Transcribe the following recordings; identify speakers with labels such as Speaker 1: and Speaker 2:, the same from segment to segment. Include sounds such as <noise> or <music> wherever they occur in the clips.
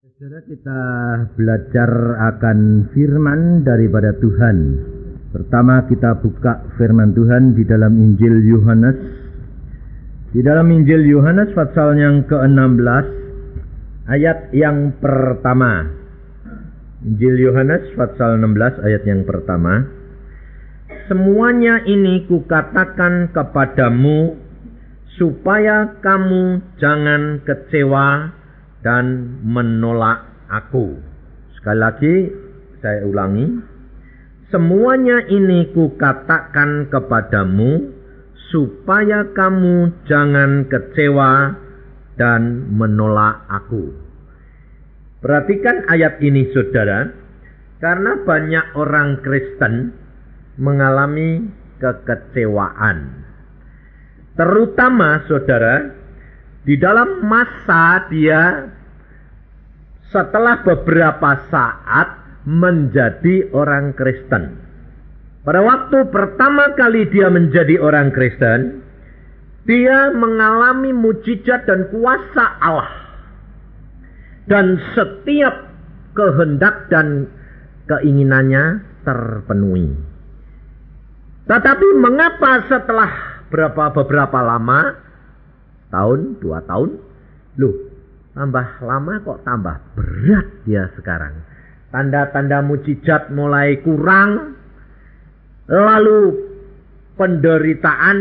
Speaker 1: Saudara kita belajar akan firman daripada Tuhan. Pertama kita buka firman Tuhan di dalam Injil Yohanes. Di dalam Injil Yohanes pasal yang ke-16 ayat yang pertama. Injil Yohanes pasal 16 ayat yang pertama. Semuanya ini kukatakan kepadamu supaya kamu jangan kecewa dan menolak aku. Sekali lagi saya ulangi. Semuanya ini kukatakan kepadamu supaya kamu jangan kecewa dan menolak aku. Perhatikan ayat ini saudara. Karena banyak orang Kristen mengalami kekecewaan. Terutama saudara di dalam masa dia setelah beberapa saat menjadi orang Kristen. Pada waktu pertama kali dia menjadi orang Kristen, dia mengalami mujizat dan kuasa Allah. Dan setiap kehendak dan keinginannya terpenuhi. Tetapi mengapa setelah berapa beberapa lama tahun, dua tahun. Loh, tambah lama kok tambah berat dia sekarang. Tanda-tanda mujizat mulai kurang. Lalu penderitaan,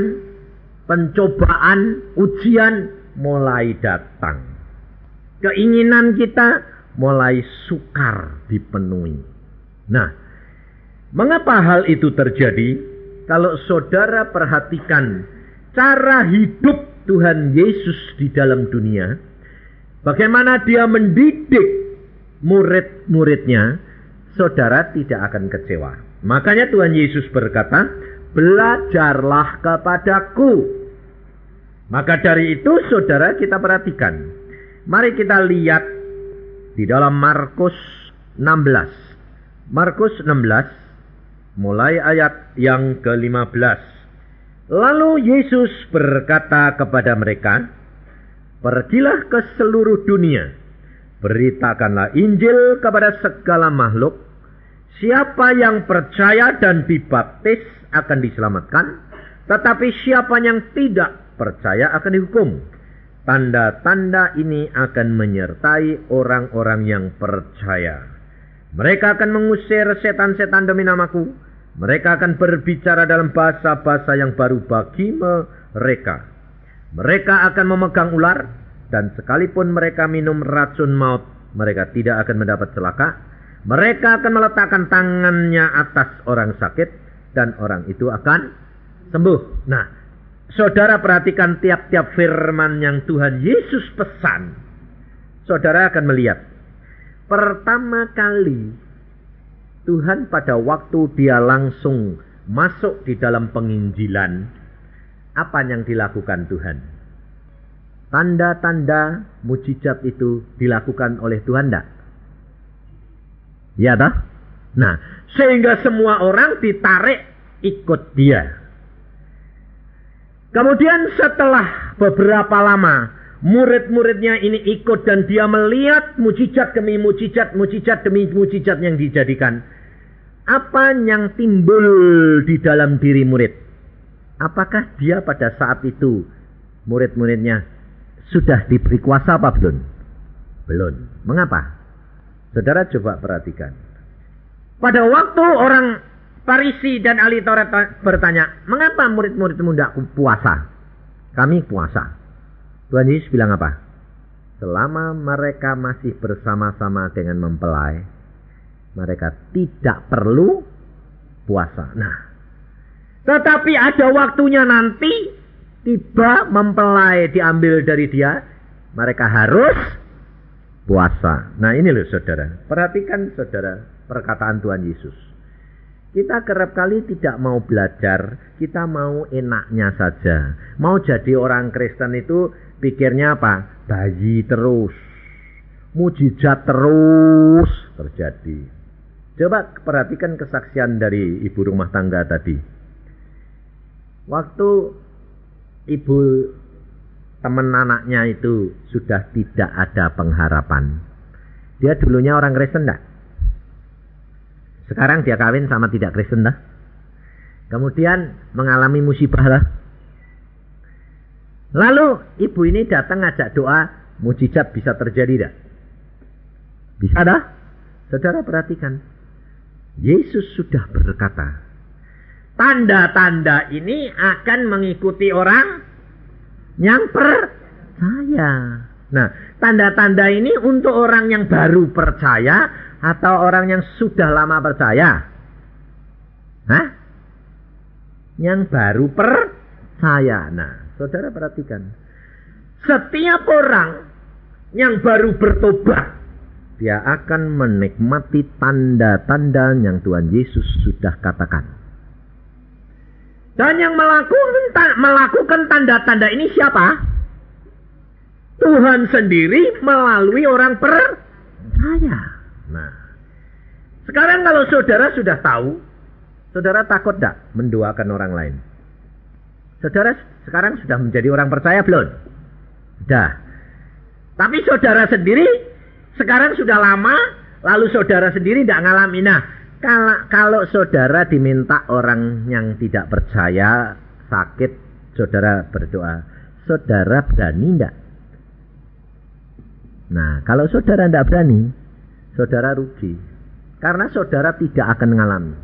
Speaker 1: pencobaan, ujian mulai datang. Keinginan kita mulai sukar dipenuhi. Nah, mengapa hal itu terjadi? Kalau saudara perhatikan cara hidup Tuhan Yesus di dalam dunia, bagaimana dia mendidik murid-muridnya, saudara tidak akan kecewa. Makanya Tuhan Yesus berkata, belajarlah kepadaku. Maka dari itu saudara kita perhatikan. Mari kita lihat di dalam Markus 16. Markus 16 mulai ayat yang ke-15. Lalu Yesus berkata kepada mereka, Pergilah ke seluruh dunia, beritakanlah Injil kepada segala makhluk. Siapa yang percaya dan dibaptis akan diselamatkan, tetapi siapa yang tidak percaya akan dihukum. Tanda-tanda ini akan menyertai orang-orang yang percaya. Mereka akan mengusir setan-setan demi namaku mereka akan berbicara dalam bahasa-bahasa yang baru bagi mereka. Mereka akan memegang ular dan sekalipun mereka minum racun maut, mereka tidak akan mendapat celaka. Mereka akan meletakkan tangannya atas orang sakit dan orang itu akan sembuh. Nah, saudara perhatikan tiap-tiap firman yang Tuhan Yesus pesan. Saudara akan melihat pertama kali Tuhan pada waktu dia langsung masuk di dalam penginjilan, apa yang dilakukan Tuhan? Tanda-tanda mujizat itu dilakukan oleh Tuhan tidak? Ya dah? Nah, sehingga semua orang ditarik ikut dia. Kemudian setelah beberapa lama murid-muridnya ini ikut dan dia melihat mujizat demi mujizat, mujizat demi mujizat yang dijadikan apa yang timbul di dalam diri murid? Apakah dia pada saat itu murid-muridnya sudah diberi kuasa apa belum? Belum. Mengapa? Saudara coba perhatikan. Pada waktu orang Parisi dan ahli Taurat bertanya, mengapa murid-muridmu tidak puasa? Kami puasa. Tuhan Yesus bilang apa? Selama mereka masih bersama-sama dengan mempelai, mereka tidak perlu puasa. Nah, tetapi ada waktunya nanti tiba mempelai diambil dari dia, mereka harus puasa. Nah ini loh saudara, perhatikan saudara perkataan Tuhan Yesus. Kita kerap kali tidak mau belajar, kita mau enaknya saja. Mau jadi orang Kristen itu pikirnya apa? Bayi terus, mujizat terus terjadi. Coba perhatikan kesaksian dari ibu rumah tangga tadi. Waktu ibu teman anaknya itu sudah tidak ada pengharapan. Dia dulunya orang Kristen dah. Sekarang dia kawin sama tidak Kristen dah. Kemudian mengalami musibah lah. Lalu ibu ini datang ngajak doa, mujizat bisa terjadi dah. Bisa dah? Saudara perhatikan. Yesus sudah berkata, tanda-tanda ini akan mengikuti orang yang percaya. Nah, tanda-tanda ini untuk orang yang baru percaya atau orang yang sudah lama percaya? Hah? Yang baru percaya. Nah, saudara perhatikan. Setiap orang yang baru bertobat dia akan menikmati tanda-tanda yang Tuhan Yesus sudah katakan. Dan yang melakukan melakukan tanda-tanda ini siapa? Tuhan sendiri melalui orang percaya. Nah, sekarang kalau saudara sudah tahu, saudara takut tidak mendoakan orang lain? Saudara sekarang sudah menjadi orang percaya belum? Sudah. Tapi saudara sendiri sekarang sudah lama, lalu saudara sendiri tidak ngalami. Nah, kalau, kalau saudara diminta orang yang tidak percaya sakit, saudara berdoa, saudara berani tidak? Nah, kalau saudara tidak berani, saudara rugi. Karena saudara tidak akan mengalami.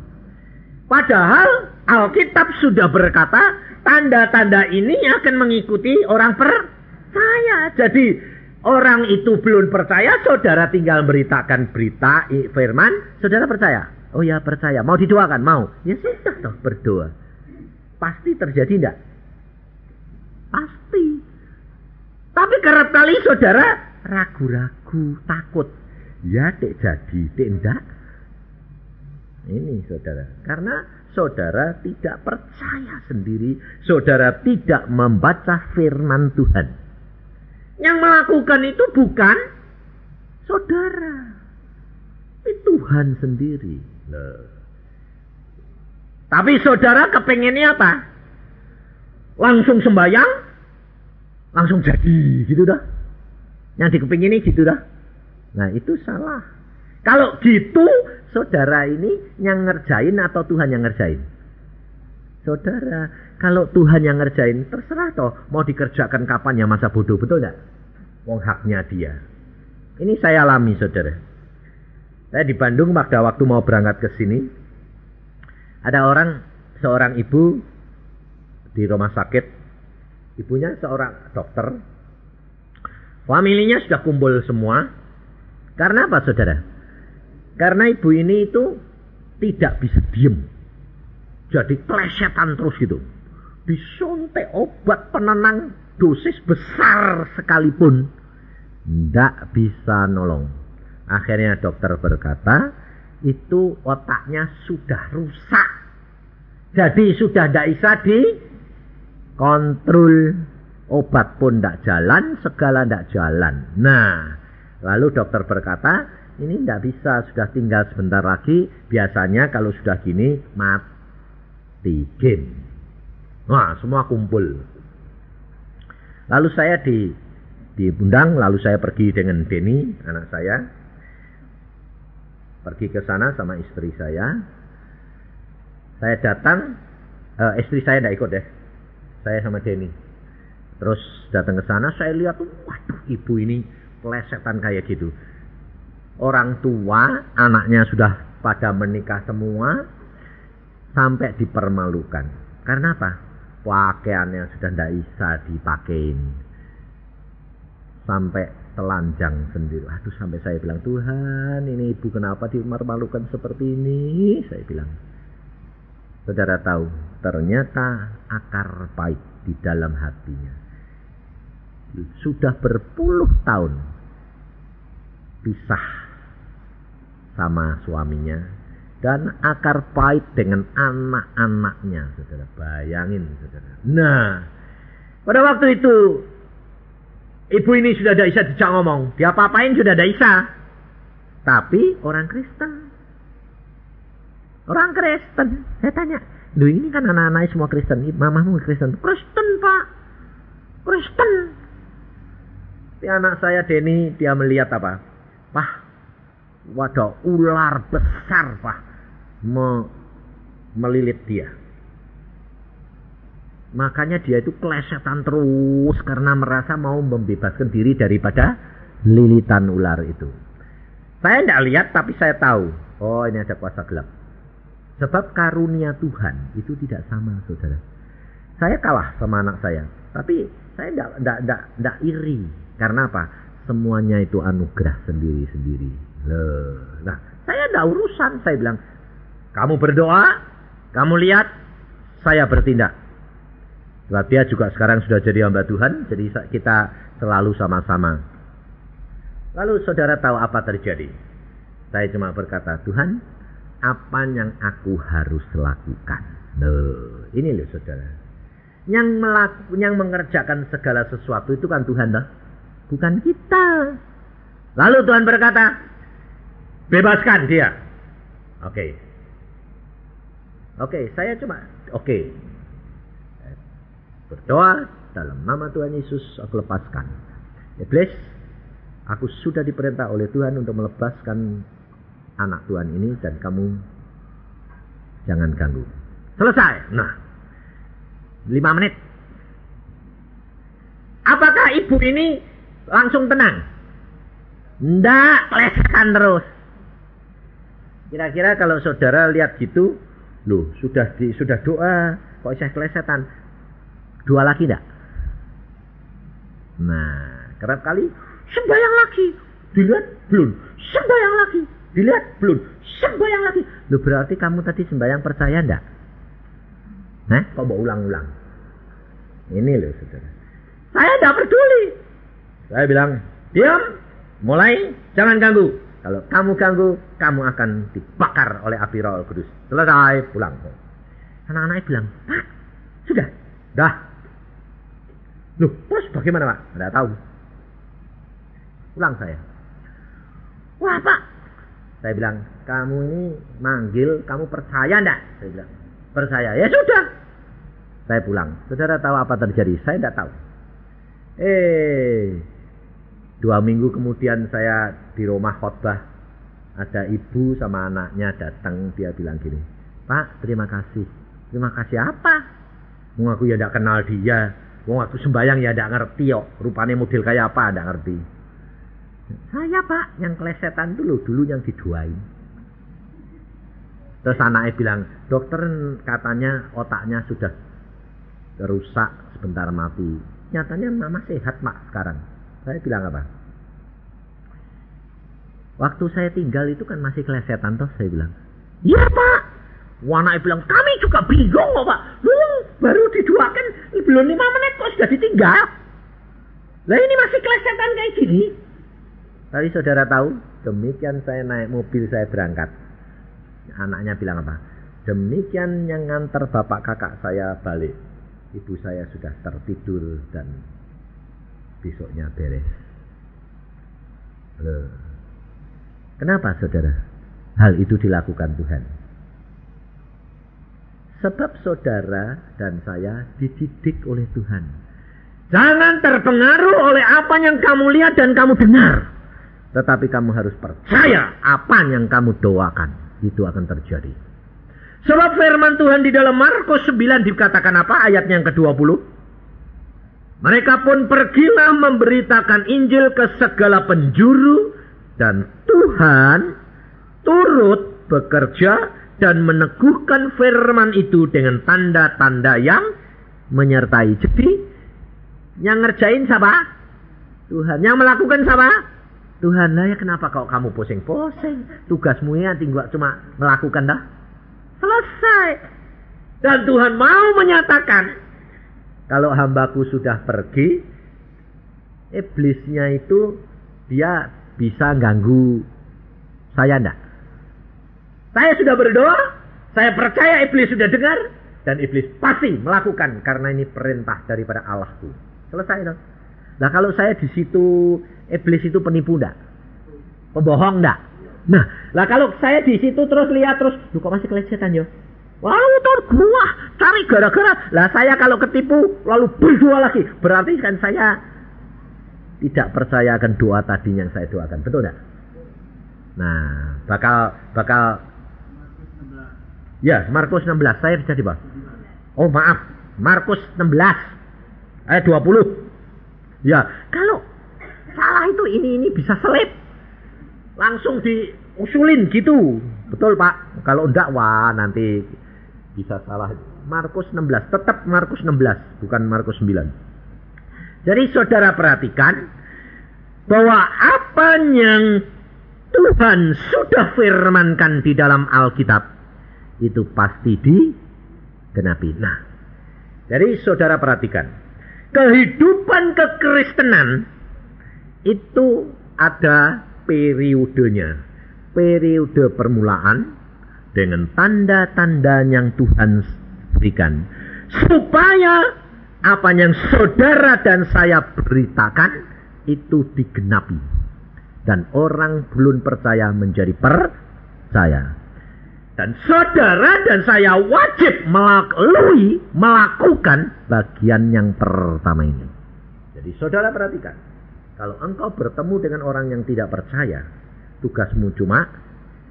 Speaker 1: Padahal Alkitab sudah berkata, tanda-tanda ini akan mengikuti orang percaya. Jadi orang itu belum percaya, saudara tinggal beritakan berita firman, saudara percaya. Oh ya percaya, mau didoakan, mau. Ya sudah toh berdoa. Pasti terjadi enggak? Pasti. Tapi kerap kali saudara ragu-ragu, takut. Ya dek jadi, dek enggak. Ini saudara. Karena saudara tidak percaya sendiri. Saudara tidak membaca firman Tuhan. Yang melakukan itu bukan saudara. Itu Tuhan sendiri. Tapi saudara kepengennya apa? Langsung sembahyang? Langsung jadi gitu dah. Yang dikepingini gitu dah. Nah itu salah. Kalau gitu saudara ini yang ngerjain atau Tuhan yang ngerjain? Saudara, kalau Tuhan yang ngerjain, terserah toh mau dikerjakan kapan ya masa bodoh, betul nggak? Wong haknya dia. Ini saya alami, saudara. Saya di Bandung pada waktu mau berangkat ke sini, ada orang, seorang ibu di rumah sakit, ibunya seorang dokter, familinya sudah kumpul semua. Karena apa, saudara? Karena ibu ini itu tidak bisa diem jadi plesetan terus gitu. Disuntik obat penenang dosis besar sekalipun tidak bisa nolong. Akhirnya dokter berkata, itu otaknya sudah rusak. Jadi sudah tidak bisa dikontrol. Obat pun tidak jalan, segala tidak jalan. Nah, lalu dokter berkata, ini tidak bisa, sudah tinggal sebentar lagi. Biasanya kalau sudah gini, mati game. Wah, semua kumpul. Lalu saya di diundang, lalu saya pergi dengan Denny, anak saya. Pergi ke sana sama istri saya. Saya datang, uh, istri saya tidak ikut deh. Saya sama Denny. Terus datang ke sana, saya lihat, waduh ibu ini plesetan kayak gitu. Orang tua, anaknya sudah pada menikah semua, sampai dipermalukan. Karena apa? Pakaiannya sudah tidak bisa dipakein. Sampai telanjang sendiri. Aduh sampai saya bilang, Tuhan ini ibu kenapa dipermalukan seperti ini? Saya bilang. Saudara tahu, ternyata akar pahit di dalam hatinya. Sudah berpuluh tahun pisah sama suaminya dan akar pahit dengan anak-anaknya, saudara. Bayangin, saudara. Nah, pada waktu itu ibu ini sudah tidak bisa dicak ngomong, dia apa-apain sudah tidak bisa. Tapi orang Kristen, orang Kristen, saya tanya, Duh ini kan anak-anak semua Kristen, mamamu Kristen, Kristen pak, Kristen. Si anak saya Denny dia melihat apa? Pah, wadah ular besar Pak me, melilit dia. Makanya dia itu kelesetan terus karena merasa mau membebaskan diri daripada lilitan ular itu. Saya tidak lihat tapi saya tahu. Oh ini ada kuasa gelap. Sebab karunia Tuhan itu tidak sama saudara. Saya kalah sama anak saya. Tapi saya tidak iri. Karena apa? Semuanya itu anugerah sendiri-sendiri. Nah, saya tidak urusan. Saya bilang, kamu berdoa, kamu lihat, saya bertindak. Sebab dia juga sekarang sudah jadi hamba Tuhan, jadi kita selalu sama-sama. Lalu saudara tahu apa terjadi? Saya cuma berkata, Tuhan, apa yang aku harus lakukan? Loh, ini loh saudara. Yang melaku, yang mengerjakan segala sesuatu itu kan Tuhan loh. Bukan kita. Lalu Tuhan berkata, bebaskan dia. Oke. Okay. Oke, okay, saya cuma oke. Okay. Berdoa dalam nama Tuhan Yesus aku lepaskan. Iblis, aku sudah diperintah oleh Tuhan untuk melepaskan anak Tuhan ini dan kamu jangan ganggu. Selesai. Nah, lima menit. Apakah ibu ini langsung tenang? Tidak, leskan terus. Kira-kira kalau saudara lihat gitu, loh sudah di, sudah doa, kok saya kelesetan? Dua lagi enggak? Nah, kerap kali sembahyang lagi. Dilihat belum. Sembahyang lagi. Dilihat belum. Sembahyang lagi. Lu berarti kamu tadi sembahyang percaya enggak? Nah, kok mau ulang-ulang? Ini loh saudara. Saya tidak peduli. Saya bilang, diam, mulai, jangan ganggu. Kalau kamu ganggu, kamu akan dibakar oleh api roh kudus. Selesai, pulang. Anak-anaknya bilang, Pak, sudah, dah, Loh, terus bagaimana Pak? Tidak tahu. Pulang saya. Wah Pak, saya bilang, kamu ini manggil, kamu percaya enggak? Saya bilang, percaya. Ya sudah. Saya pulang. Saudara tahu apa terjadi? Saya tidak tahu. Eh, dua minggu kemudian saya di rumah khotbah. Ada ibu sama anaknya datang, dia bilang gini, Pak, terima kasih. Terima kasih apa? Mau aku ya tidak kenal dia. Wong aku sembayang ya tidak ngerti kok. Rupanya model kayak apa tidak ngerti. Saya pak yang kelesetan dulu dulu yang diduain. Terus anaknya bilang, dokter katanya otaknya sudah rusak sebentar mati. Nyatanya mama sehat mak sekarang. Saya bilang apa? Waktu saya tinggal itu kan masih kelesetan toh saya bilang. Iya pak. Wanai bilang kami juga bingung kok pak. Lu baru diduakan belum lima menit kok sudah ditinggal. Lah ini masih kelesetan kayak gini. Tapi saudara tahu, demikian saya naik mobil saya berangkat. Anaknya bilang apa? Demikian yang ngantar bapak kakak saya balik. Ibu saya sudah tertidur dan besoknya beres. Loh. Kenapa saudara? Hal itu dilakukan Tuhan. Sebab saudara dan saya dididik oleh Tuhan. Jangan terpengaruh oleh apa yang kamu lihat dan kamu dengar. Tetapi kamu harus percaya apa yang kamu doakan. Itu akan terjadi. Sebab firman Tuhan di dalam Markus 9 dikatakan apa? Ayat yang ke-20. Mereka pun pergilah memberitakan Injil ke segala penjuru. Dan Tuhan turut bekerja dan meneguhkan firman itu dengan tanda-tanda yang menyertai. Jadi yang ngerjain siapa? Tuhan. Yang melakukan siapa? Tuhan lah ya kenapa kau kamu pusing-pusing? Tugasmu ya tinggal cuma melakukan dah. Selesai. Dan Tuhan mau menyatakan kalau hambaku sudah pergi, iblisnya itu dia bisa ganggu saya ndak? Saya sudah berdoa, saya percaya iblis sudah dengar, dan iblis pasti melakukan karena ini perintah daripada Allahku. Selesai dong. Nah kalau saya di situ iblis itu penipu enggak? Pembohong enggak? Nah, lah kalau saya di situ terus lihat terus, lu kok masih kelecehan yo? Lalu tur gua cari gara-gara. Lah saya kalau ketipu lalu berdoa lagi, berarti kan saya tidak percaya akan doa tadi yang saya doakan, betul enggak? Nah, bakal bakal Ya, Markus 16. Saya bisa dibaca. Oh, maaf. Markus 16 ayat 20. Ya, kalau salah itu ini ini bisa selip. Langsung diusulin gitu. Betul, Pak. Kalau enggak wah nanti bisa salah. Markus 16, tetap Markus 16, bukan Markus 9. Jadi saudara perhatikan bahwa apa yang Tuhan sudah firmankan di dalam Alkitab itu pasti digenapi. Nah, jadi saudara perhatikan, kehidupan kekristenan itu ada periodenya. Periode permulaan dengan tanda-tanda yang Tuhan berikan. Supaya apa yang saudara dan saya beritakan itu digenapi. Dan orang belum percaya menjadi percaya. Dan saudara dan saya wajib melalui, melakukan bagian yang pertama ini. Jadi saudara perhatikan. Kalau engkau bertemu dengan orang yang tidak percaya, tugasmu cuma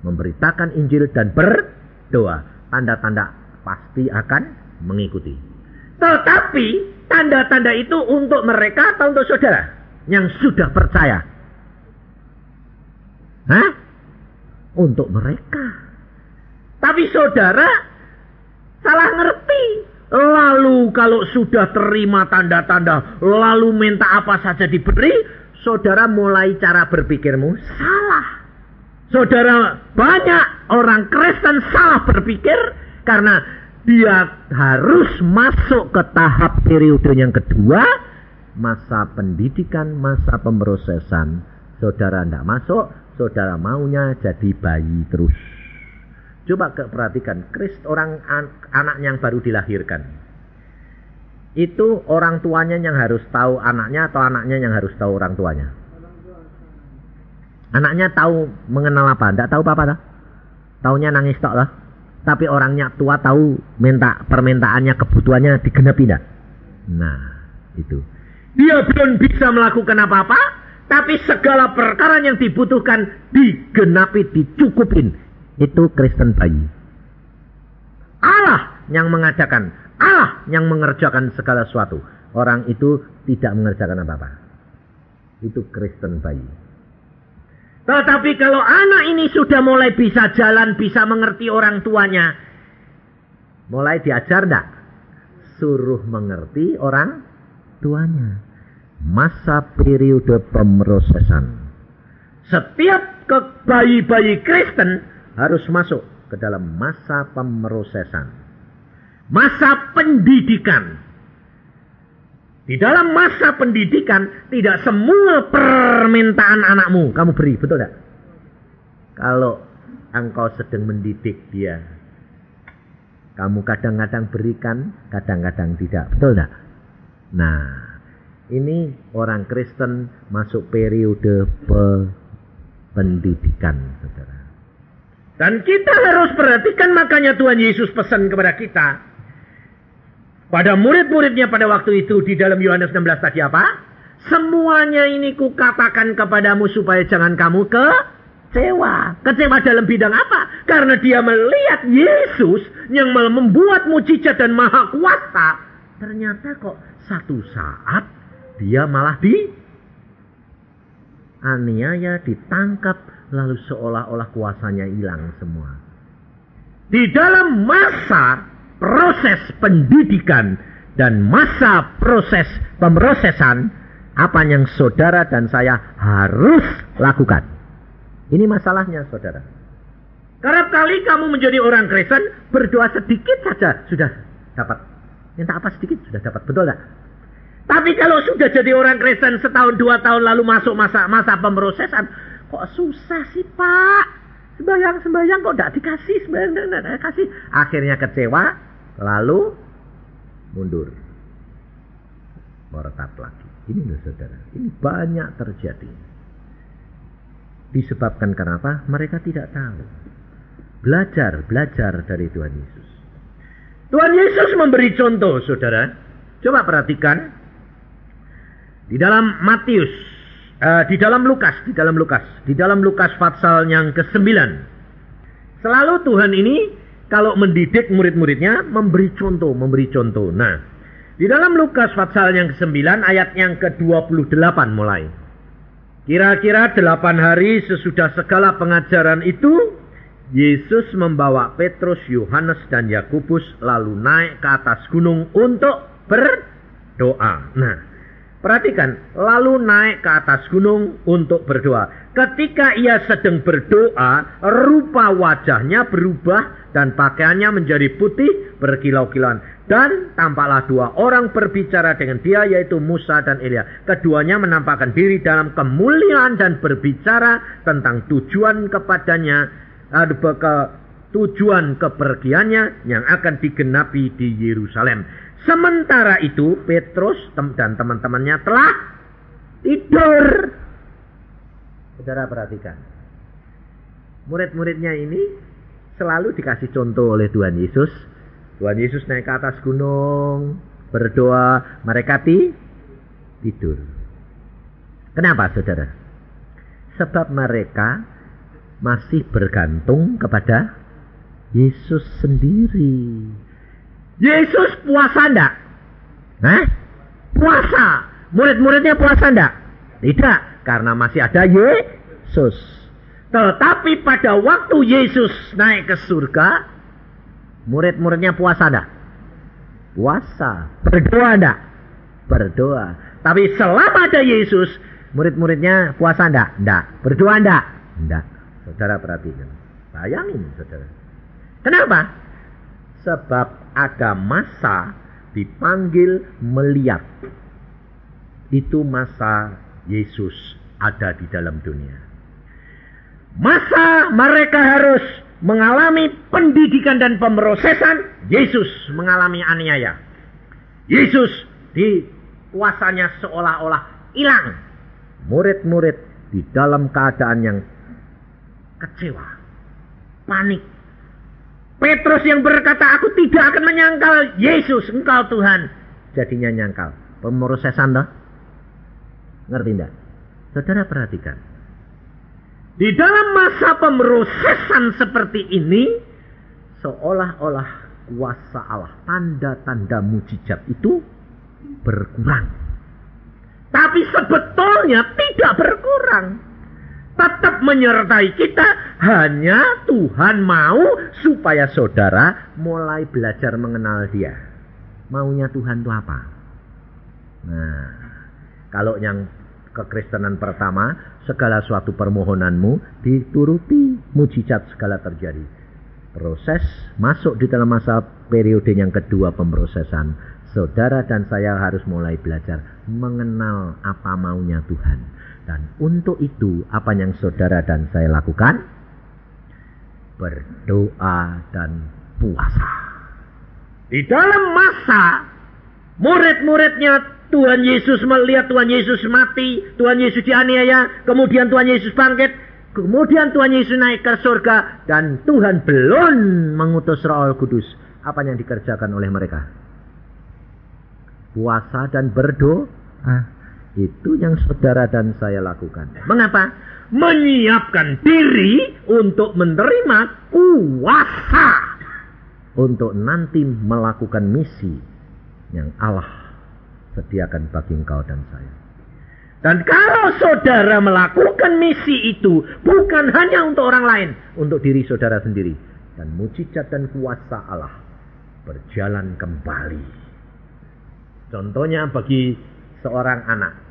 Speaker 1: memberitakan Injil dan berdoa. Tanda-tanda pasti akan mengikuti. Tetapi tanda-tanda itu untuk mereka atau untuk saudara yang sudah percaya? Hah? Untuk mereka. Tapi saudara salah ngerti. Lalu kalau sudah terima tanda-tanda, lalu minta apa saja diberi, saudara mulai cara berpikirmu salah. Saudara banyak orang Kristen salah berpikir karena dia harus masuk ke tahap periode yang kedua, masa pendidikan, masa pemrosesan. Saudara tidak masuk, saudara maunya jadi bayi terus. Coba perhatikan, Krist orang an anak yang baru dilahirkan. Itu orang tuanya yang harus tahu anaknya atau anaknya yang harus tahu orang tuanya? Anaknya tahu mengenal apa? Tidak tahu apa-apa Taunya nangis tok lah. Tapi orangnya tua tahu minta permintaannya, kebutuhannya digenapi tidak? Nah, itu. Dia belum bisa melakukan apa-apa, tapi segala perkara yang dibutuhkan digenapi, dicukupin itu Kristen bayi. Allah yang mengadakan, Allah yang mengerjakan segala sesuatu. Orang itu tidak mengerjakan apa-apa. Itu Kristen bayi. Tetapi kalau anak ini sudah mulai bisa jalan, bisa mengerti orang tuanya, mulai diajar enggak? Suruh mengerti orang tuanya. Masa periode pemrosesan. Setiap bayi-bayi Kristen harus masuk ke dalam masa pemrosesan. Masa pendidikan. Di dalam masa pendidikan tidak semua permintaan anakmu kamu beri, betul tidak? Kalau engkau sedang mendidik dia, kamu kadang-kadang berikan, kadang-kadang tidak, betul tidak? Nah, ini orang Kristen masuk periode pendidikan, saudara. Dan kita harus perhatikan makanya Tuhan Yesus pesan kepada kita. Pada murid-muridnya pada waktu itu di dalam Yohanes 16 tadi apa? Semuanya ini kukatakan kepadamu supaya jangan kamu kecewa. Kecewa dalam bidang apa? Karena dia melihat Yesus yang membuat mujizat dan maha kuasa. Ternyata kok satu saat dia malah di aniaya, ditangkap, lalu seolah-olah kuasanya hilang semua. Di dalam masa proses pendidikan dan masa proses pemrosesan, apa yang saudara dan saya harus lakukan. Ini masalahnya saudara. Karena kali kamu menjadi orang Kristen, berdoa sedikit saja sudah dapat. Minta apa sedikit sudah dapat, betul tak? Tapi kalau sudah jadi orang Kristen setahun dua tahun lalu masuk masa masa pemrosesan, Kok susah sih pak? Sembayang-sembayang kok tidak dikasih, sembayang tidak dikasih. Akhirnya kecewa, lalu mundur. Meretap lagi. Ini loh saudara, ini banyak terjadi. Disebabkan kenapa? Mereka tidak tahu. Belajar, belajar dari Tuhan Yesus. Tuhan Yesus memberi contoh, saudara. Coba perhatikan. Di dalam Matius uh, di dalam Lukas, di dalam Lukas, di dalam Lukas pasal yang ke-9. Selalu Tuhan ini kalau mendidik murid-muridnya memberi contoh, memberi contoh. Nah, di dalam Lukas pasal yang ke-9 ayat yang ke-28 mulai. Kira-kira delapan hari sesudah segala pengajaran itu, Yesus membawa Petrus, Yohanes, dan Yakobus lalu naik ke atas gunung untuk berdoa. Nah, perhatikan, lalu naik ke atas gunung untuk berdoa. Ketika ia sedang berdoa, rupa wajahnya berubah dan pakaiannya menjadi putih berkilau-kilauan. Dan tampaklah dua orang berbicara dengan dia yaitu Musa dan Elia. Keduanya menampakkan diri dalam kemuliaan dan berbicara tentang tujuan kepadanya, ke tujuan kepergiannya yang akan digenapi di Yerusalem. Sementara itu Petrus dan teman-temannya telah tidur. Saudara perhatikan. Murid-muridnya ini selalu dikasih contoh oleh Tuhan Yesus Tuhan Yesus naik ke atas gunung, berdoa, mereka ti, tidur. Kenapa saudara? Sebab mereka masih bergantung kepada Yesus sendiri. Yesus puasa enggak? Hah? Puasa. Murid-muridnya puasa enggak? Tidak, karena masih ada Yesus. Tetapi pada waktu Yesus naik ke surga, Murid-muridnya puasa enggak? Puasa. Berdoa enggak? Berdoa. Tapi selama ada Yesus, murid-muridnya puasa enggak? Enggak. Berdoa enggak? Enggak. Saudara perhatikan. Bayangin saudara. Kenapa? Sebab ada masa dipanggil melihat. Itu masa Yesus ada di dalam dunia. Masa mereka harus mengalami pendidikan dan pemrosesan, Yesus mengalami aniaya. Yesus di kuasanya seolah-olah hilang. Murid-murid di dalam keadaan yang kecewa, panik. Petrus yang berkata, aku tidak akan menyangkal Yesus, engkau Tuhan. Jadinya nyangkal. Pemrosesan dah. Ngerti enggak? Saudara perhatikan. Di dalam masa pemrosesan seperti ini, seolah-olah kuasa Allah, tanda-tanda mujizat itu berkurang. Tapi sebetulnya tidak berkurang. Tetap menyertai kita, hanya Tuhan mau supaya saudara mulai belajar mengenal dia. Maunya Tuhan itu apa? Nah, kalau yang kekristenan pertama, segala suatu permohonanmu dituruti, mujizat segala terjadi. Proses masuk di dalam masa periode yang kedua pemrosesan. Saudara dan saya harus mulai belajar mengenal apa maunya Tuhan. Dan untuk itu apa yang saudara dan saya lakukan? Berdoa dan puasa. Di dalam masa murid-muridnya Tuhan Yesus melihat Tuhan Yesus mati, Tuhan Yesus dianiaya, kemudian Tuhan Yesus bangkit, kemudian Tuhan Yesus naik ke surga, dan Tuhan belum mengutus Roh Kudus. Apa yang dikerjakan oleh mereka? Puasa dan berdoa. Itu yang saudara dan saya lakukan. Mengapa? Menyiapkan diri untuk menerima kuasa. Untuk nanti melakukan misi yang Allah sediakan bagi engkau dan saya. Dan kalau saudara melakukan misi itu bukan hanya untuk orang lain, untuk diri saudara sendiri. Dan mujizat dan kuasa Allah berjalan kembali. Contohnya bagi seorang anak.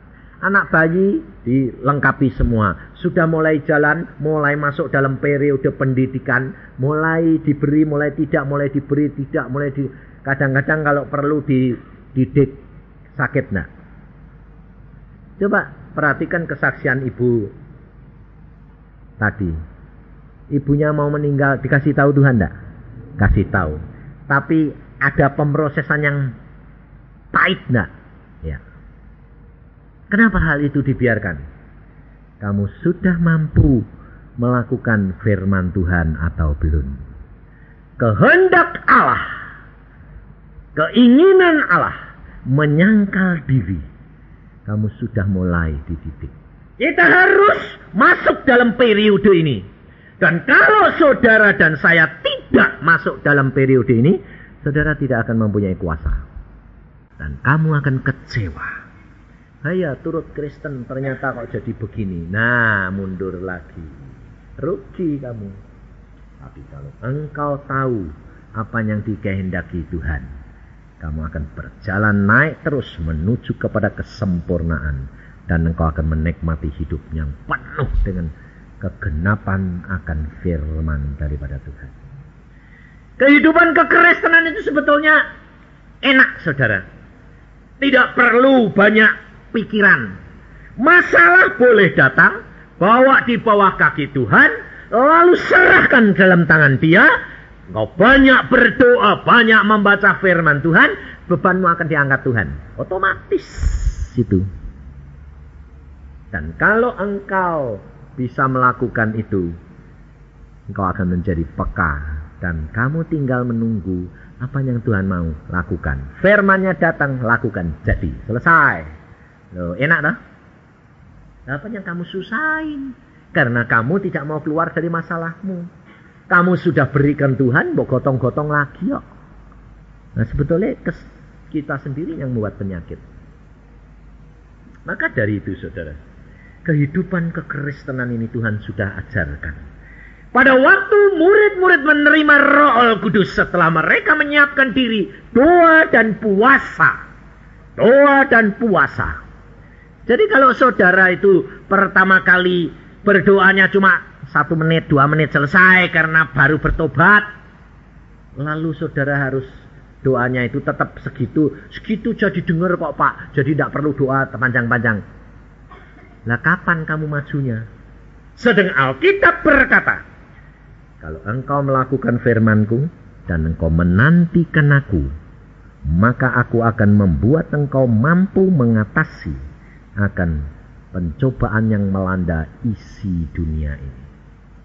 Speaker 1: Anak bayi dilengkapi semua. Sudah mulai jalan, mulai masuk dalam periode pendidikan. Mulai diberi, mulai tidak, mulai diberi, tidak, mulai di... Kadang-kadang kalau perlu dididik sakit nak. Coba perhatikan kesaksian ibu tadi. Ibunya mau meninggal dikasih tahu Tuhan enggak? Kasih tahu. Tapi ada pemrosesan yang pahit enggak? Kenapa hal itu dibiarkan? Kamu sudah mampu melakukan firman Tuhan atau belum? Kehendak Allah, keinginan Allah menyangkal diri, kamu sudah mulai dididik. Kita harus masuk dalam periode ini. Dan kalau saudara dan saya tidak masuk dalam periode ini, saudara tidak akan mempunyai kuasa. Dan kamu akan kecewa. Saya turut Kristen ternyata kok jadi begini. Nah, mundur lagi. Rugi kamu. Tapi kalau engkau tahu apa yang dikehendaki Tuhan, kamu akan berjalan naik terus menuju kepada kesempurnaan dan engkau akan menikmati hidup yang penuh dengan kegenapan akan firman daripada Tuhan. Kehidupan kekristenan itu sebetulnya enak, saudara. Tidak perlu banyak pikiran. Masalah boleh datang, bawa di bawah kaki Tuhan, lalu serahkan dalam tangan Dia. Engkau banyak berdoa, banyak membaca firman Tuhan, bebanmu akan diangkat Tuhan. Otomatis itu. Dan kalau engkau bisa melakukan itu, engkau akan menjadi peka dan kamu tinggal menunggu apa yang Tuhan mau lakukan. Firmannya datang, lakukan. Jadi, selesai. Loh, enak dah. Apa yang kamu susahin? Karena kamu tidak mau keluar dari masalahmu. Kamu sudah berikan Tuhan, mau gotong-gotong lagi yuk. Nah sebetulnya kita sendiri yang membuat penyakit. Maka dari itu saudara, kehidupan kekristenan ini Tuhan sudah ajarkan. Pada waktu murid-murid menerima roh kudus setelah mereka menyiapkan diri doa dan puasa. Doa dan puasa. Jadi kalau saudara itu pertama kali berdoanya cuma satu menit, dua menit selesai karena baru bertobat. Lalu saudara harus doanya itu tetap segitu. Segitu jadi dengar kok pak. Jadi tidak perlu doa panjang-panjang. Lah kapan kamu majunya? Sedang Alkitab berkata, kalau engkau melakukan firmanku dan engkau menantikan aku, maka aku akan membuat engkau mampu mengatasi akan pencobaan yang melanda isi dunia ini.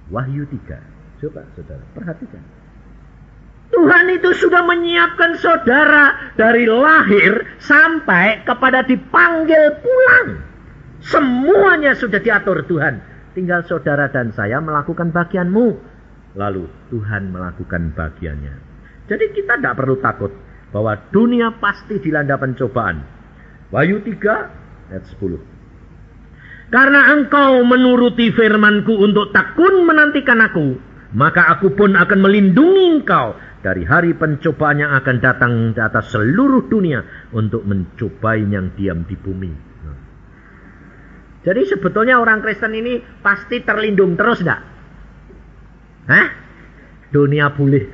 Speaker 1: Wahyu 3. Coba saudara, perhatikan. Tuhan itu sudah menyiapkan saudara dari lahir sampai kepada dipanggil pulang. Semuanya sudah diatur Tuhan. Tinggal saudara dan saya melakukan bagianmu. Lalu Tuhan melakukan bagiannya. Jadi kita tidak perlu takut bahwa dunia pasti dilanda pencobaan. Wahyu 3 ayat 10. Karena engkau menuruti firmanku untuk takun menantikan aku, maka aku pun akan melindungi engkau dari hari pencobaan yang akan datang di atas seluruh dunia untuk mencobai yang diam di bumi. Jadi sebetulnya orang Kristen ini pasti terlindung terus enggak? Hah? Dunia boleh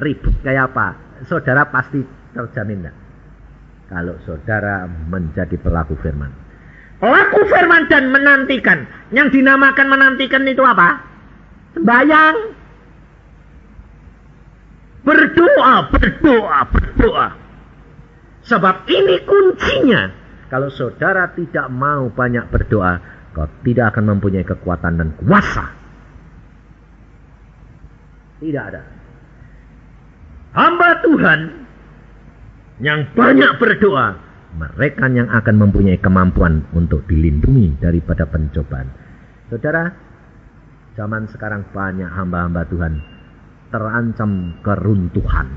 Speaker 1: ribut kayak apa? Saudara pasti terjamin enggak? Kalau saudara menjadi pelaku firman. Pelaku firman dan menantikan. Yang dinamakan menantikan itu apa? Sembayang. Berdoa, berdoa, berdoa. Sebab ini kuncinya kalau saudara tidak mau banyak berdoa, kau tidak akan mempunyai kekuatan dan kuasa. Tidak ada. Hamba Tuhan yang banyak berdoa, mereka yang akan mempunyai kemampuan untuk dilindungi daripada pencobaan. Saudara, zaman sekarang banyak hamba-hamba Tuhan terancam keruntuhan.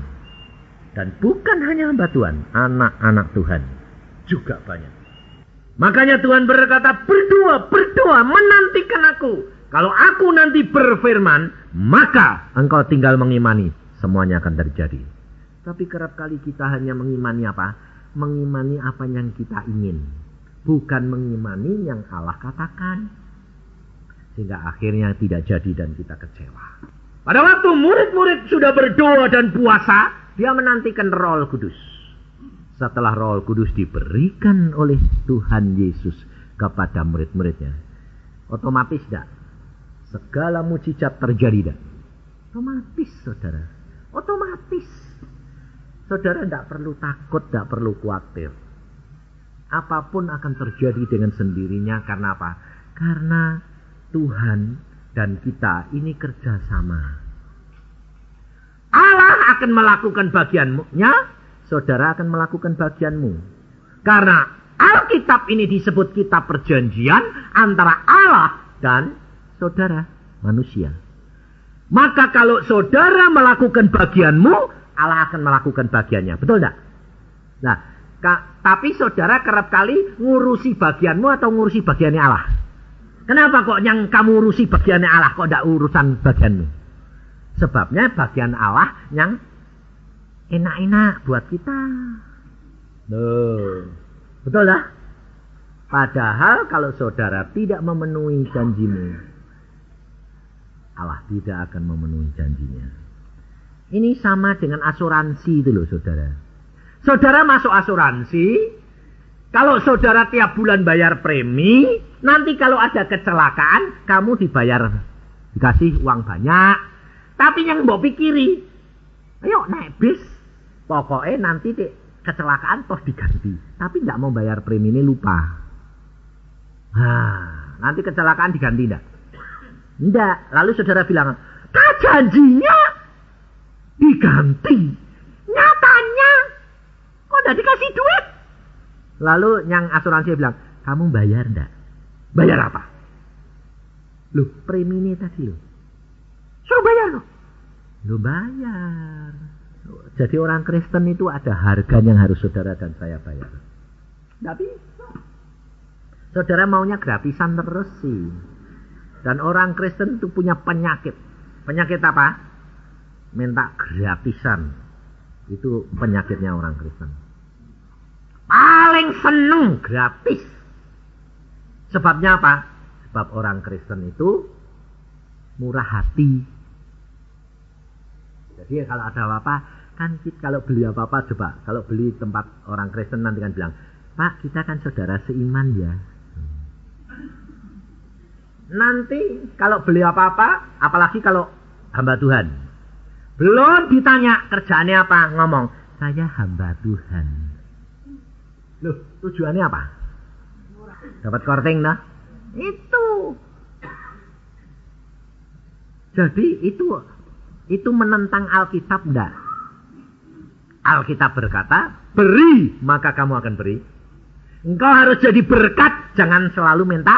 Speaker 1: Dan bukan hanya hamba Tuhan, anak-anak Tuhan juga banyak. Makanya Tuhan berkata, berdoa, berdoa, menantikan aku. Kalau aku nanti berfirman, maka engkau tinggal mengimani. Semuanya akan terjadi. Tapi kerap kali kita hanya mengimani apa? Mengimani apa yang kita ingin. Bukan mengimani yang Allah katakan. Sehingga akhirnya tidak jadi dan kita kecewa. Pada waktu murid-murid sudah berdoa dan puasa, dia menantikan roh kudus setelah roh kudus diberikan oleh Tuhan Yesus kepada murid-muridnya. Otomatis tidak. Segala mujizat terjadi tidak. Otomatis saudara. Otomatis. Saudara tidak perlu takut, tidak perlu khawatir. Apa pun akan terjadi dengan sendirinya karena apa? Karena Tuhan dan kita ini kerjasama. Allah akan melakukan bagiannya saudara akan melakukan bagianmu. Karena Alkitab ini disebut kitab perjanjian antara Allah dan saudara manusia. Maka kalau saudara melakukan bagianmu, Allah akan melakukan bagiannya. Betul tidak? Nah, tapi saudara kerap kali ngurusi bagianmu atau ngurusi bagiannya Allah? Kenapa kok yang kamu urusi bagiannya Allah kok tidak urusan bagianmu? Sebabnya bagian Allah yang enak-enak buat kita. Betul dah? Padahal kalau saudara tidak memenuhi janjimu, Allah tidak akan memenuhi janjinya. Ini sama dengan asuransi itu loh saudara. Saudara masuk asuransi, kalau saudara tiap bulan bayar premi, nanti kalau ada kecelakaan, kamu dibayar, dikasih uang banyak. Tapi yang mau pikiri, ayo naik bis, pokoknya nanti kecelakaan toh diganti. Tapi nggak mau bayar premi ini lupa. Nah, nanti kecelakaan diganti enggak? Enggak. Lalu saudara bilang, tak janjinya diganti. Nyatanya, kok udah dikasih duit? Lalu yang asuransi bilang, kamu bayar enggak? Bayar apa? Loh, premi ini tadi loh. Suruh bayar loh. Lu bayar. Jadi orang Kristen itu ada harga yang harus saudara dan saya bayar. Bisa. Saudara maunya gratisan terus sih. Dan orang Kristen itu punya penyakit. Penyakit apa? Minta gratisan. Itu penyakitnya orang Kristen. Paling seneng gratis. Sebabnya apa? Sebab orang Kristen itu murah hati. Jadi kalau ada apa-apa, kan kalau beli apa-apa coba kalau beli tempat orang Kristen nanti kan bilang Pak kita kan saudara seiman ya nanti kalau beli apa-apa apalagi kalau hamba Tuhan belum ditanya kerjaannya apa ngomong saya hamba Tuhan loh tujuannya apa dapat korting nah itu jadi itu itu menentang Alkitab enggak Alkitab berkata, beri maka kamu akan beri. Engkau harus jadi berkat, jangan selalu minta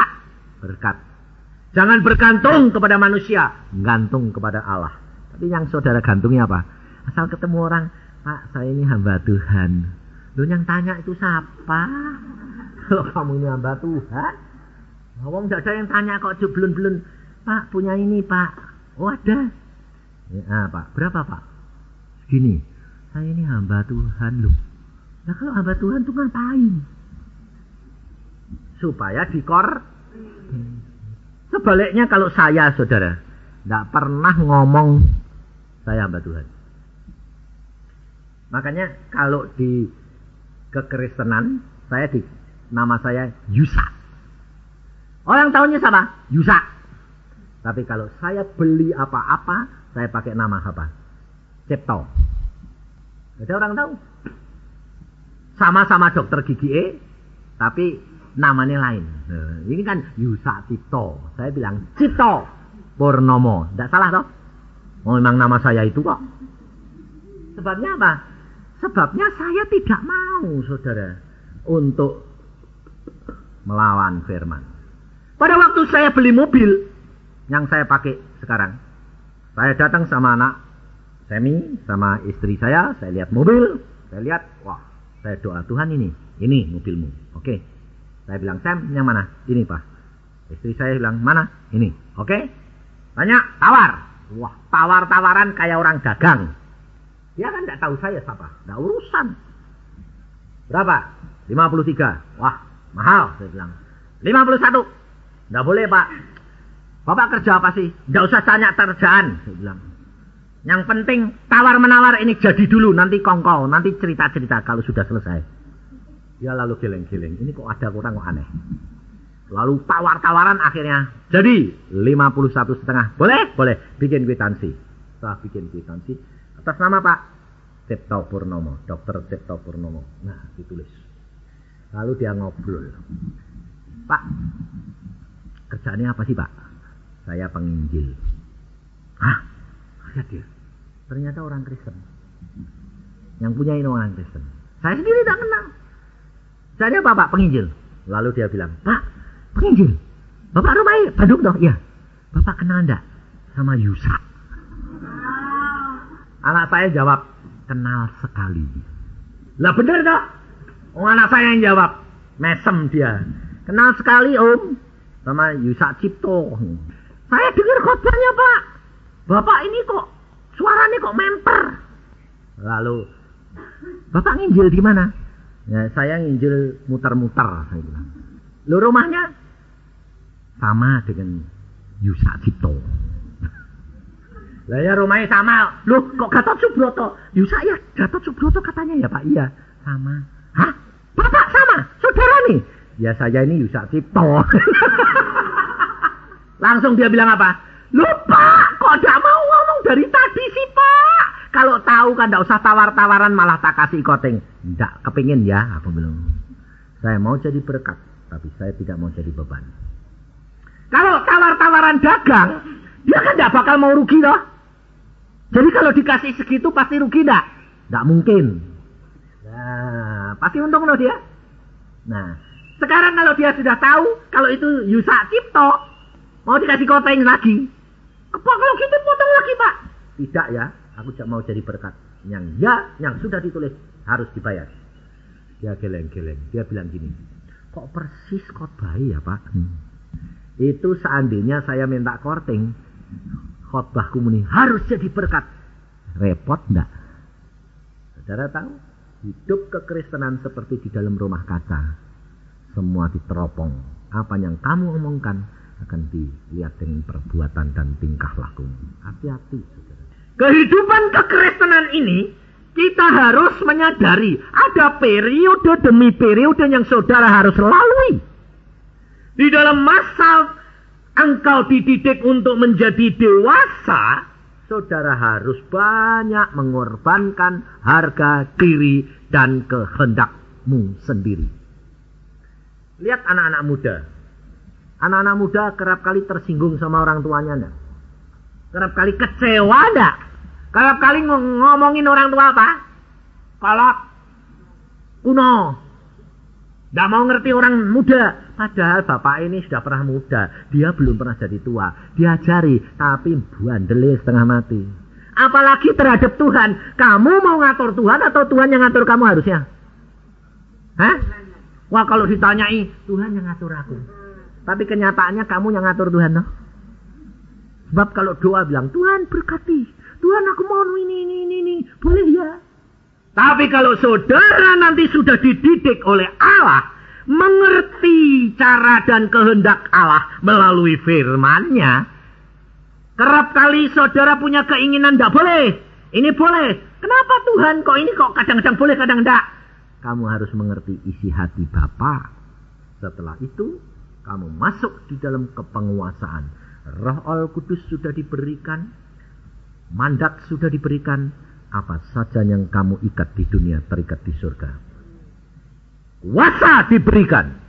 Speaker 1: berkat. Jangan bergantung kepada manusia, gantung kepada Allah. Tapi yang saudara gantungi apa? Asal ketemu orang, Pak saya ini hamba Tuhan. Lu yang tanya itu siapa? <laughs> Kalau kamu ini hamba Tuhan, ngomong tidak ada yang tanya kok belum-belum. Pak punya ini pak. Oh ada. Ya, pak. Berapa pak? Segini saya ini hamba Tuhan loh. Nah kalau hamba Tuhan tuh ngapain? Supaya dikor. Sebaliknya kalau saya saudara, tidak pernah ngomong saya hamba Tuhan. Makanya kalau di kekristenan, saya di nama saya Yusa. Orang tahunya sama, Yusa. Tapi kalau saya beli apa-apa, saya pakai nama apa? Cepto. Jadi orang tahu. Sama-sama dokter gigi E, tapi namanya lain. Nah, ini kan Yusa Cipto. Saya bilang Cipto Purnomo. Tidak salah toh? Oh, memang nama saya itu kok. Sebabnya apa? Sebabnya saya tidak mau, saudara, untuk melawan firman. Pada waktu saya beli mobil yang saya pakai sekarang, saya datang sama anak Semi sama istri saya, saya lihat mobil, saya lihat, wah, saya doa Tuhan ini, ini mobilmu. Oke. Saya bilang, Sam, yang mana? Ini, Pak. Istri saya bilang, mana? Ini. Oke. Tanya, tawar. Wah, tawar-tawaran kayak orang dagang. Dia kan tidak tahu saya siapa. Tidak urusan. Berapa? 53. Wah, mahal. Saya bilang. 51. Tidak boleh, Pak. Bapak kerja apa sih? Tidak usah tanya kerjaan. Saya bilang. Yang penting tawar-menawar ini jadi dulu, nanti kongkol, nanti cerita-cerita kalau sudah selesai. Ya lalu geleng-geleng, ini kok ada kurang kok aneh. Lalu tawar-tawaran akhirnya jadi 51 setengah. Boleh? Boleh. Bikin kwitansi. Setelah bikin kwitansi. Atas nama Pak Cipto Purnomo. Dokter Cipto Purnomo. Nah, ditulis. Lalu dia ngobrol. Pak, kerjaannya apa sih Pak? Saya penginjil. Hah? Lihat dia. Ternyata orang Kristen. Yang punya ini orang Kristen. Saya sendiri tidak kenal. Saya Bapak penginjil. Lalu dia bilang, Pak, penginjil. Bapak rumahnya Bandung toh? Iya. Bapak kenal enggak sama Yusa? Anak saya jawab, kenal sekali. Lah bener toh? Oh, anak saya yang jawab, mesem dia. Kenal sekali om, sama Yusa Cipto. Saya dengar khotbahnya pak. Bapak ini kok suaranya kok memper. Lalu, Bapak nginjil di mana? Ya, saya nginjil muter-muter. Saya bilang. Lu rumahnya sama dengan Yusa Cipto. Lah ya rumahnya sama. Loh kok Gatot Subroto? Yusa ya Gatot Subroto katanya ya Pak. Iya, sama. Hah? Bapak sama? Saudara nih? Ya saya ini Yusa Cipto. <laughs> Langsung dia bilang apa? Lupa, kok tidak mau ngomong dari tadi sih Pak? Kalau tahu kan tidak usah tawar-tawaran malah tak kasih koteng. Tidak kepingin ya, aku bilang. Saya mau jadi berkat, tapi saya tidak mau jadi beban. Kalau tawar-tawaran dagang, dia kan tidak bakal mau rugi loh. Jadi kalau dikasih segitu pasti rugi tidak? Tidak mungkin. Nah, pasti untung loh dia. Nah, sekarang kalau dia sudah tahu kalau itu Yusa Cipto, mau dikasih koteng lagi. Apa kalau gitu potong lagi pak? Tidak ya, aku tidak mau jadi berkat. Yang ya, yang sudah ditulis harus dibayar. Dia geleng-geleng. Dia bilang gini, kok persis khotbah ya pak? Hmm. Itu seandainya saya minta korting, khotbahku ini harus jadi berkat. Repot enggak? Saudara tahu? Hidup kekristenan seperti di dalam rumah kaca. Semua diteropong. Apa yang kamu omongkan akan dilihat dengan perbuatan dan tingkah laku. Hati-hati. Kehidupan kekristenan ini kita harus menyadari ada periode demi periode yang saudara harus lalui. Di dalam masa engkau dididik untuk menjadi dewasa, saudara harus banyak mengorbankan harga diri dan kehendakmu sendiri. Lihat anak-anak muda. Anak-anak muda kerap kali tersinggung sama orang tuanya enggak? Kerap kali kecewa enggak? Kerap kali ngomongin orang tua apa? Kolot. Kuno. Tidak mau ngerti orang muda. Padahal bapak ini sudah pernah muda. Dia belum pernah jadi tua. Diajari. Tapi bandel setengah mati. Apalagi terhadap Tuhan. Kamu mau ngatur Tuhan atau Tuhan yang ngatur kamu harusnya? Hah? Wah kalau ditanyai, Tuhan yang ngatur aku. Tapi kenyataannya kamu yang ngatur Tuhan. No? Sebab kalau doa bilang, Tuhan berkati. Tuhan aku mau ini, ini, ini, ini. Boleh ya. Tapi kalau saudara nanti sudah dididik oleh Allah. Mengerti cara dan kehendak Allah melalui firmannya. Kerap kali saudara punya keinginan tidak boleh. Ini boleh. Kenapa Tuhan kok ini kok kadang-kadang boleh kadang tidak? kamu harus mengerti isi hati Bapa. Setelah itu, kamu masuk di dalam kepenguasaan. Roh Al Kudus sudah diberikan, mandat sudah diberikan, apa saja yang kamu ikat di dunia terikat di surga. Kuasa diberikan.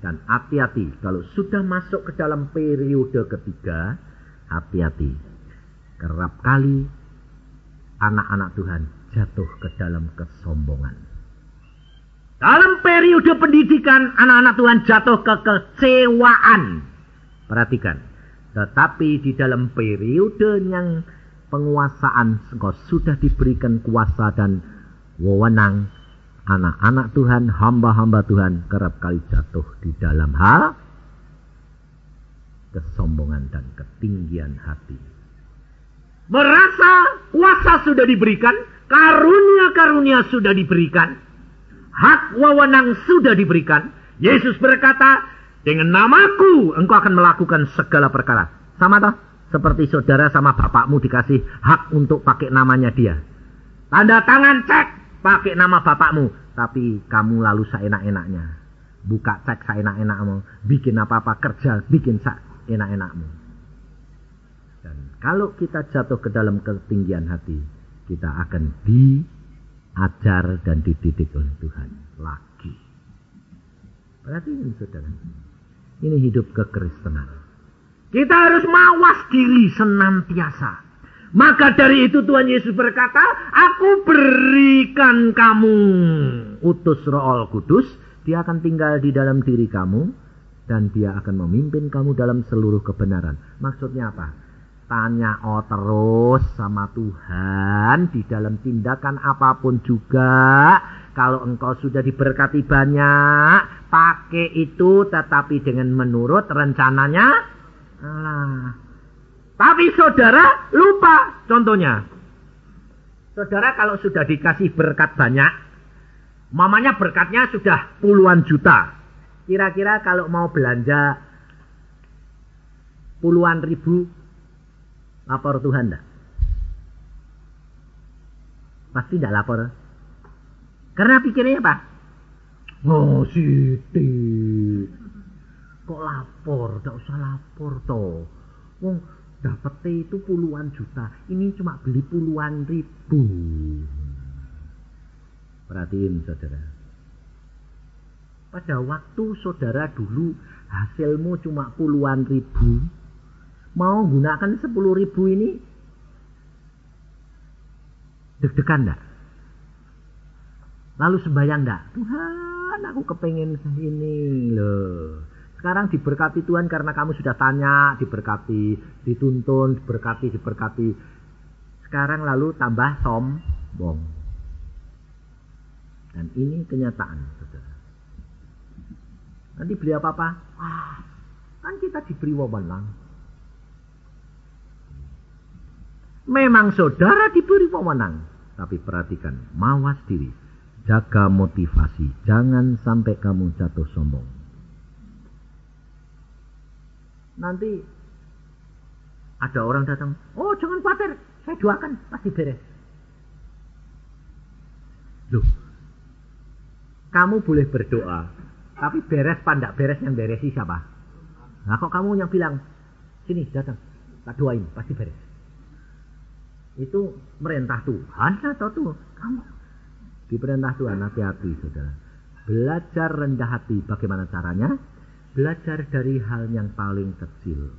Speaker 1: Dan hati-hati, kalau sudah masuk ke dalam periode ketiga, hati-hati. Kerap kali anak-anak Tuhan jatuh ke dalam kesombongan. Dalam periode pendidikan anak-anak Tuhan jatuh ke kecewaan. Perhatikan. Tetapi di dalam periode yang penguasaan engkau sudah diberikan kuasa dan wewenang anak-anak Tuhan, hamba-hamba Tuhan kerap kali jatuh di dalam hal kesombongan dan ketinggian hati. Merasa kuasa sudah diberikan, karunia-karunia sudah diberikan, hak wewenang sudah diberikan. Yesus berkata, dengan namaku engkau akan melakukan segala perkara. Sama toh? Seperti saudara sama bapakmu dikasih hak untuk pakai namanya dia. Tanda tangan cek pakai nama bapakmu. Tapi kamu lalu seenak-enaknya. Buka cek seenak-enakmu. Bikin apa-apa kerja, bikin seenak-enakmu. Dan kalau kita jatuh ke dalam ketinggian hati, kita akan di ajar dan dididik oleh Tuhan lagi. Berarti ini saudara. Ini hidup kekristenan. Kita harus mawas diri senantiasa. Maka dari itu Tuhan Yesus berkata, Aku berikan kamu utus roh kudus Dia akan tinggal di dalam diri kamu dan dia akan memimpin kamu dalam seluruh kebenaran. Maksudnya apa? Tanya oh terus sama Tuhan di dalam tindakan apa pun juga. Kalau engkau sudah diberkati banyak, pakai itu tetapi dengan menurut rencananya Allah. Tapi saudara lupa contohnya. Saudara kalau sudah dikasih berkat banyak, mamanya berkatnya sudah puluhan juta. Kira-kira kalau mau belanja puluhan ribu, lapor Tuhan enggak? Pasti enggak lapor. Karena pikirnya apa? Oh, Siti. Kok lapor? Enggak usah lapor toh. Dapetnya itu puluhan juta. Ini cuma beli puluhan ribu. Perhatiin saudara. Pada waktu saudara dulu hasilmu cuma puluhan ribu. Mau gunakan sepuluh ribu ini deg-degan enggak? Lalu sembahyang enggak? Tuhan aku kepengen ini loh. Sekarang diberkati Tuhan karena kamu sudah tanya, diberkati, dituntun, diberkati, diberkati. Sekarang lalu tambah sombong. Dan ini kenyataan, saudara. Nanti beli apa-apa? Ah, kan kita diberi wewenang. Memang saudara diberi wewenang. Tapi perhatikan, mawas diri. Jaga motivasi. Jangan sampai kamu jatuh sombong nanti ada orang datang, oh jangan khawatir, saya doakan pasti beres. Loh, kamu boleh berdoa, tapi beres pandak beres yang beresi siapa? Nah kok kamu yang bilang, sini datang, tak doain, pasti beres. Itu merintah Tuhan atau tuh kamu? Diperintah Tuhan, hati-hati saudara. Belajar rendah hati, bagaimana caranya? Belajar dari hal yang paling kecil.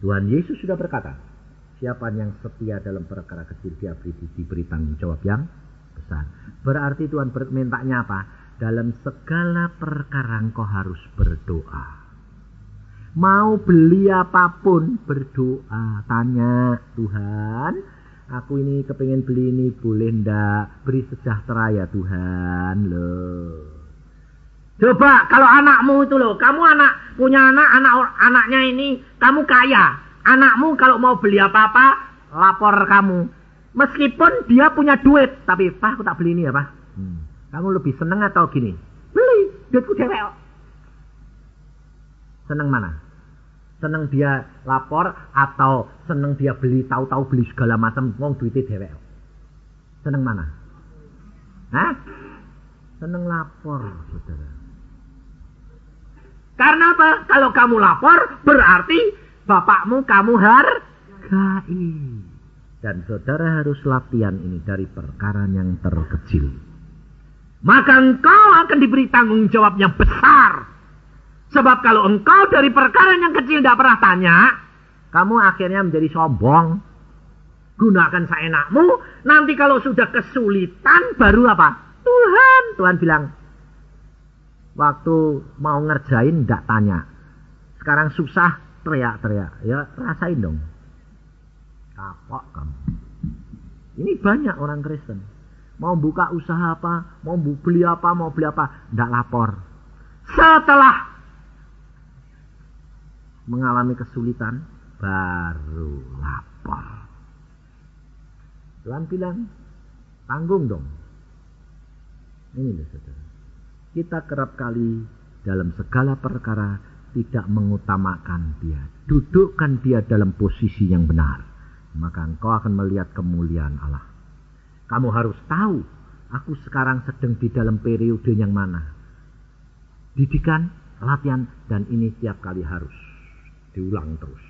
Speaker 1: Tuhan Yesus sudah berkata, siapa yang setia dalam perkara kecil dia beri, diberi tanggung jawab yang besar. Berarti Tuhan bermintanya apa? Dalam segala perkara engkau harus berdoa. Mau beli apa pun berdoa. Tanya Tuhan, aku ini kepengen beli ini boleh ndak? Beri sejahtera ya Tuhan loh. Coba kalau anakmu itu loh, kamu anak punya anak, anak anaknya ini kamu kaya. Anakmu kalau mau beli apa-apa, lapor kamu. Meskipun dia punya duit, tapi Pak aku tak beli ini ya Pak. Hmm. Kamu lebih seneng atau gini? Beli, duitku dewek. Seneng mana? Seneng dia lapor atau seneng dia beli tahu-tahu beli segala macam wong duitnya dewek. Seneng mana? Hah? Seneng lapor, saudara. Karena apa? Kalau kamu lapor, berarti bapakmu kamu hargai. Dan saudara harus latihan ini dari perkara yang terkecil. Maka engkau akan diberi tanggung jawab yang besar. Sebab kalau engkau dari perkara yang kecil tidak pernah tanya, kamu akhirnya menjadi sombong. Gunakan seenakmu, nanti kalau sudah kesulitan baru apa? Tuhan, Tuhan bilang, Waktu mau ngerjain ndak tanya. Sekarang susah teriak-teriak. Ya rasain dong. Kapok kamu. Ini banyak orang Kristen. Mau buka usaha apa, mau beli apa, mau beli apa, ndak lapor. Setelah mengalami kesulitan, baru lapor. Tuhan bilang, tanggung dong. Ini loh saudara kita kerap kali dalam segala perkara tidak mengutamakan dia. Dudukkan dia dalam posisi yang benar. Maka engkau akan melihat kemuliaan Allah. Kamu harus tahu, aku sekarang sedang di dalam periode yang mana. Didikan, latihan, dan ini tiap kali harus diulang terus.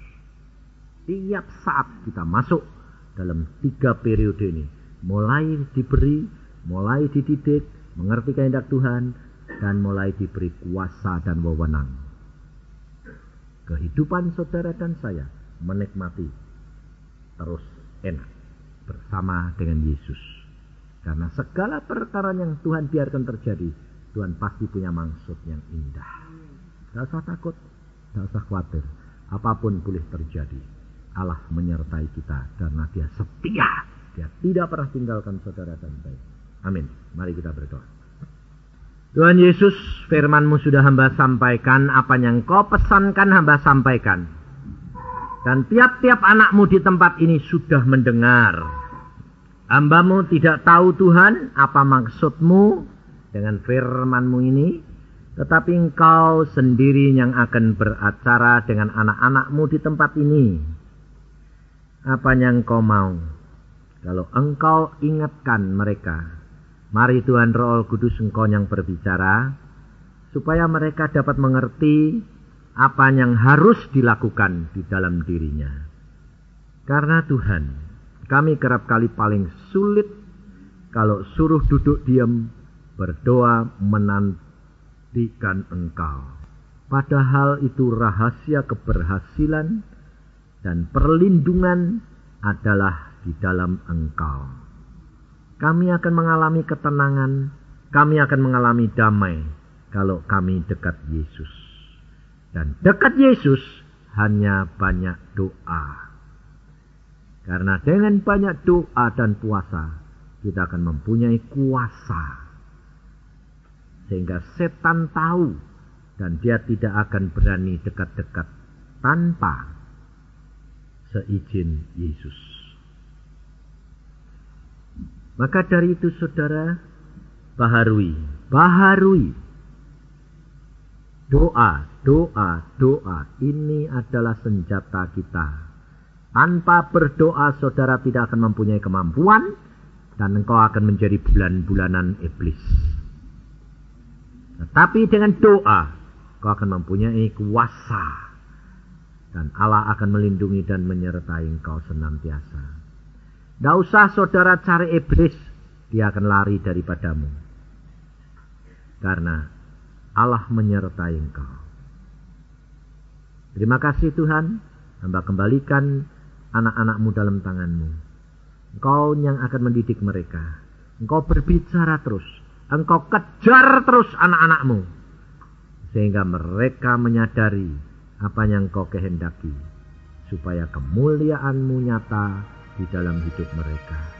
Speaker 1: Tiap saat kita masuk dalam tiga periode ini. Mulai diberi, mulai dididik, mengerti kehendak Tuhan, dan mulai diberi kuasa dan wewenang. Kehidupan saudara dan saya menikmati terus enak bersama dengan Yesus. Karena segala perkara yang Tuhan biarkan terjadi Tuhan pasti punya maksud yang indah. Tidak usah takut, tidak usah khawatir. Apa pun boleh terjadi. Allah menyertai kita karena dia setia. Dia tidak pernah tinggalkan saudara dan baik. Amin. Mari kita berdoa. Tuhan Yesus, firmanmu sudah hamba sampaikan, apa yang kau pesankan hamba sampaikan. Dan tiap-tiap anakmu di tempat ini sudah mendengar. Hambamu tidak tahu Tuhan, apa maksudmu dengan firmanmu ini. Tetapi engkau sendiri yang akan beracara dengan anak-anakmu di tempat ini. Apa yang kau mau? Kalau engkau ingatkan mereka. Mari Tuhan Roh Kudus engkau yang berbicara. Supaya mereka dapat mengerti apa yang harus dilakukan di dalam dirinya. Karena Tuhan, kami kerap kali paling sulit kalau suruh duduk diam, berdoa menanti buktikan engkau. Padahal itu rahasia keberhasilan dan perlindungan adalah di dalam engkau. Kami akan mengalami ketenangan, kami akan mengalami damai kalau kami dekat Yesus. Dan dekat Yesus hanya banyak doa. Karena dengan banyak doa dan puasa, kita akan mempunyai kuasa sehingga setan tahu dan dia tidak akan berani dekat-dekat tanpa seizin Yesus. Maka dari itu saudara, baharui, baharui. Doa, doa, doa. Ini adalah senjata kita. Tanpa berdoa saudara tidak akan mempunyai kemampuan dan engkau akan menjadi bulan-bulanan iblis. Tetapi dengan doa, kau akan mempunyai kuasa. Dan Allah akan melindungi dan menyertai engkau senantiasa. Tidak usah saudara cari iblis, dia akan lari daripadamu. Karena Allah menyertai engkau. Terima kasih Tuhan, hamba kembalikan anak-anakmu dalam tanganmu. Engkau yang akan mendidik mereka. Engkau berbicara terus engkau kejar terus anak-anakmu. Sehingga mereka menyadari apa yang kau kehendaki. Supaya kemuliaanmu nyata di dalam hidup mereka.